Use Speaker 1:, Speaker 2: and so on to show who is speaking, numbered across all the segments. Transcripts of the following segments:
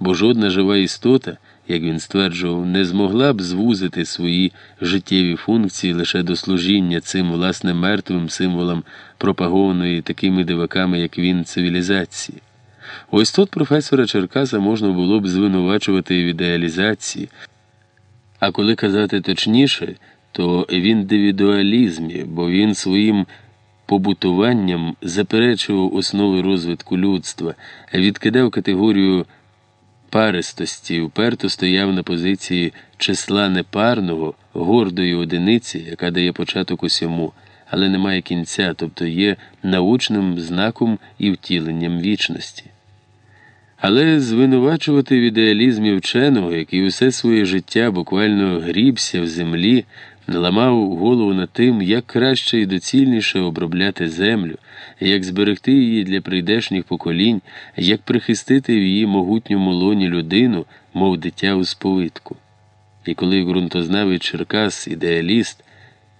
Speaker 1: бо жодна жива істота, як він стверджував, не змогла б звузити свої життєві функції лише до служіння цим власне мертвим символам пропагованої такими диваками, як він, цивілізації. Ось тут професора Черкаса можна було б звинувачувати в ідеалізації, а коли казати точніше, то в індивідуалізмі, бо він своїм побутуванням заперечував основи розвитку людства, відкидав категорію паристості, вперто стояв на позиції числа непарного, гордої одиниці, яка дає початок усьому, але не має кінця, тобто є научним знаком і втіленням вічності. Але звинувачувати в ідеалізмі вченого, який усе своє життя буквально грібся в землі, наламав голову над тим, як краще і доцільніше обробляти землю, як зберегти її для прийдешніх поколінь, як прихистити в її могутньому лоні людину, мов дитя у сповитку. І коли ґрунтознавець Черкас ідеаліст,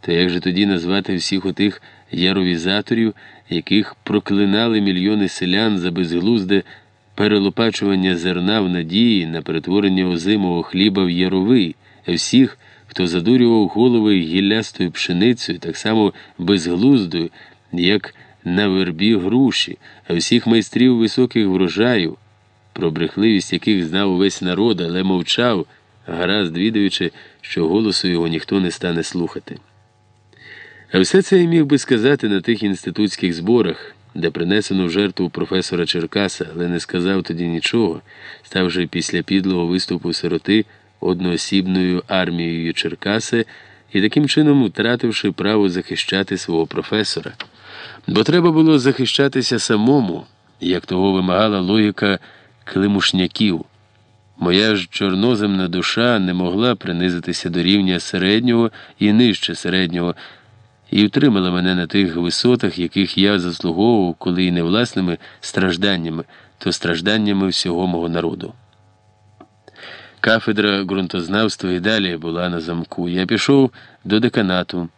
Speaker 1: то як же тоді назвати всіх отих яровізаторів, яких проклинали мільйони селян за безглузде перелопачування зерна в надії на перетворення озимого хліба в яровий, всіх, хто задурював голови гіллястою пшеницею, так само безглуздою, як на вербі груші, а всіх майстрів високих врожаю, про брехливість яких знав увесь народ, але мовчав, гаразд відаючи, що голосу його ніхто не стане слухати. А все це я міг би сказати на тих інститутських зборах, де принесено в жертву професора Черкаса, але не сказав тоді нічого, ставши після підлого виступу сироти одноосібною армією Черкаса і таким чином втративши право захищати свого професора. Бо треба було захищатися самому, як того вимагала логіка климушняків. Моя ж чорноземна душа не могла принизитися до рівня середнього і нижче середнього, і втримала мене на тих висотах, яких я заслуговував, коли і не власними стражданнями, то стражданнями всього мого народу. Кафедра ґрунтознавства і далі була на замку. Я пішов до деканату.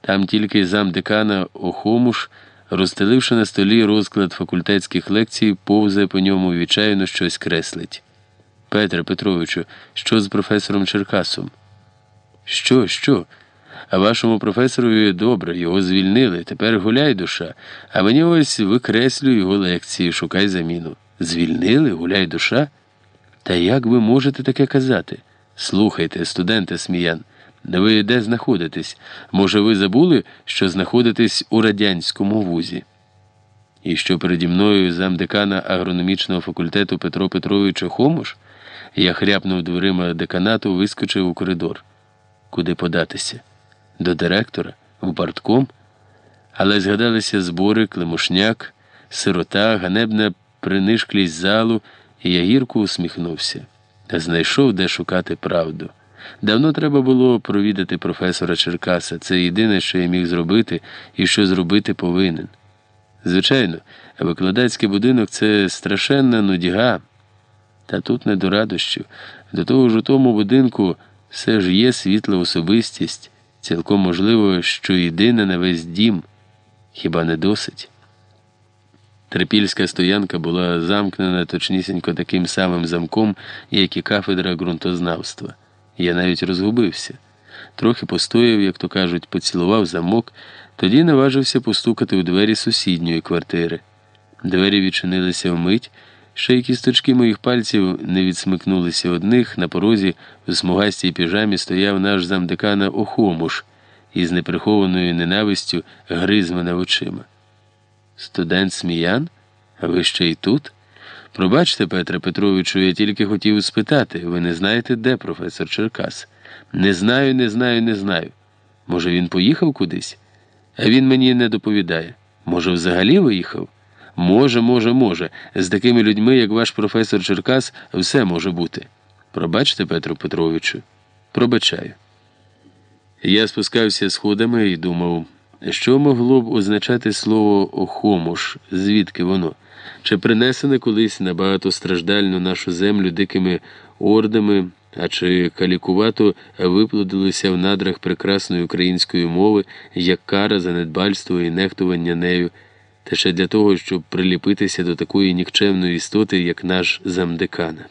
Speaker 1: Там тільки замдекана Охомуш, розстеливши на столі розклад факультетських лекцій, повзає по ньому і відчайно щось креслить. Петре Петровичу, що з професором Черкасом? Що, що? А вашому професорові добре, його звільнили. Тепер гуляй душа, а мені ось викреслюю його лекції, шукай заміну. Звільнили, гуляй душа? Та як ви можете таке казати? Слухайте, студенте сміян, ви де знаходитесь? Може, ви забули, що знаходитесь у радянському вузі? І що переді мною замдекана агрономічного факультету Петро Петрович Хомуш? Я хряпнув дверима деканату, вискочив у коридор. Куди податися? До директора, в партком? Але згадалися збори, климушняк, сирота, ганебна принишклість залу, і я гірко усміхнувся. Знайшов, де шукати правду. Давно треба було провідати професора Черкаса. Це єдине, що я міг зробити і що зробити повинен. Звичайно, викладацький будинок це страшенна нудьга. Та тут не до радощів. До того ж у тому будинку все ж є світла особистість, цілком можливо, що єдина на весь дім, хіба не досить? Трипільська стоянка була замкнена точнісінько таким самим замком, як і кафедра ґрунтознавства. Я навіть розгубився. Трохи постояв, як то кажуть, поцілував замок, тоді наважився постукати у двері сусідньої квартири. Двері відчинилися вмить, ще й кісточки моїх пальців не відсмикнулися одних. На порозі в смугастій піжамі стояв наш замдекана Охомуш із неприхованою ненавистю гриз мене очима. Студент сміян? А ви ще й тут? Пробачте, Петре Петровичу, я тільки хотів спитати, ви не знаєте, де професор Черкас? Не знаю, не знаю, не знаю. Може, він поїхав кудись? А він мені не доповідає. Може, взагалі виїхав? Може, може, може. З такими людьми, як ваш професор Черкас, все може бути. Пробачте, Петру Петровичу, пробачаю. Я спускався сходами і думав, що могло б означати слово охомуш, звідки воно, чи принесене колись на багатостраждальну нашу землю дикими ордами, а чи калікувато виплодилося в надрах прекрасної української мови як кара за недбальство і нехтування нею, та ще для того, щоб приліпитися до такої нікчемної істоти, як наш замдекана.